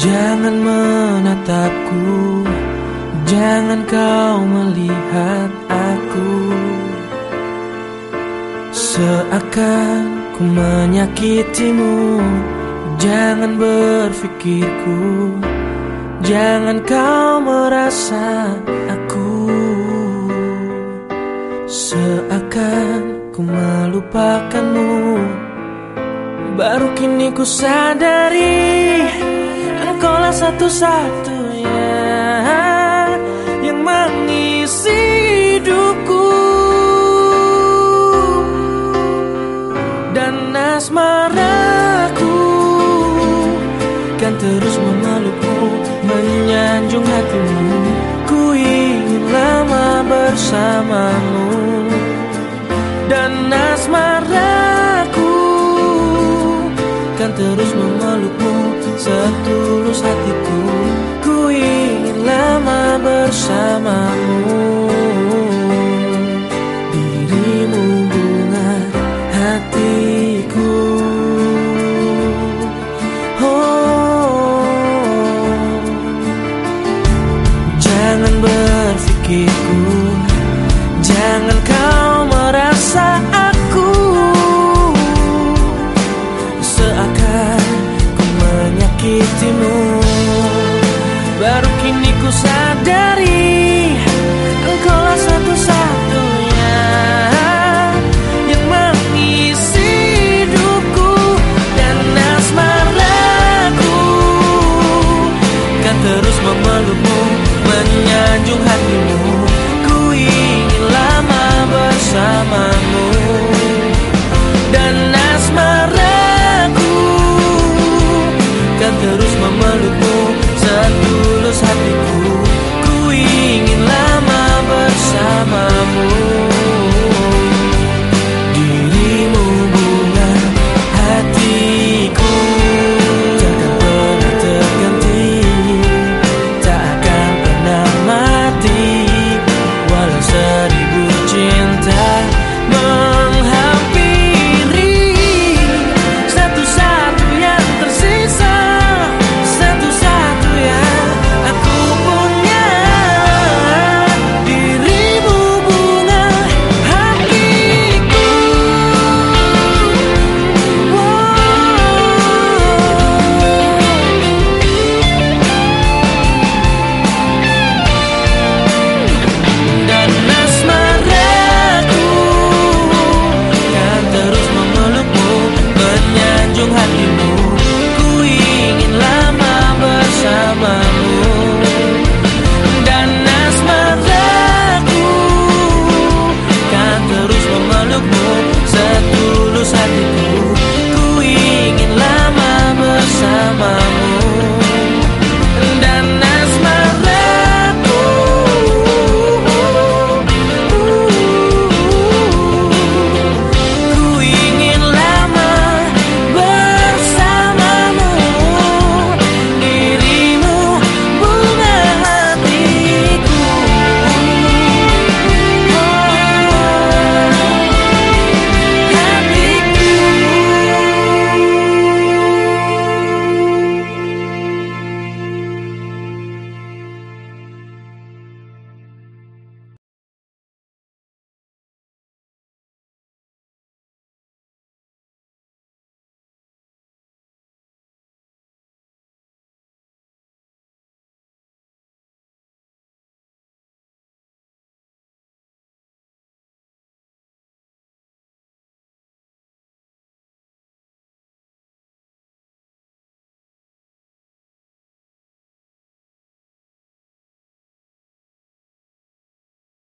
Jangan menatapku. Jangan kau melihat aku. Seakan ku menyakitimu. Jangan berpikirku Jangan kau merasa aku. Seakan ku melupakanmu. Baru kini ku sadari satu-satunya Yang mengisi hidupku. Dan asmaraku Kan terus memelukmu Menyanjung hatimu. Ku ingin lama bersamamu. Dan asmaraku Kan terus memelukmu Setulus Jangan kau merasa aku Seakan ku menyakitimu. Baru kini ku sadari Engkaulah satu-satunya Yang mengisi hidupku Dan asmaraku. Kan terus memelukmu Menyanjung hatimu bersamamu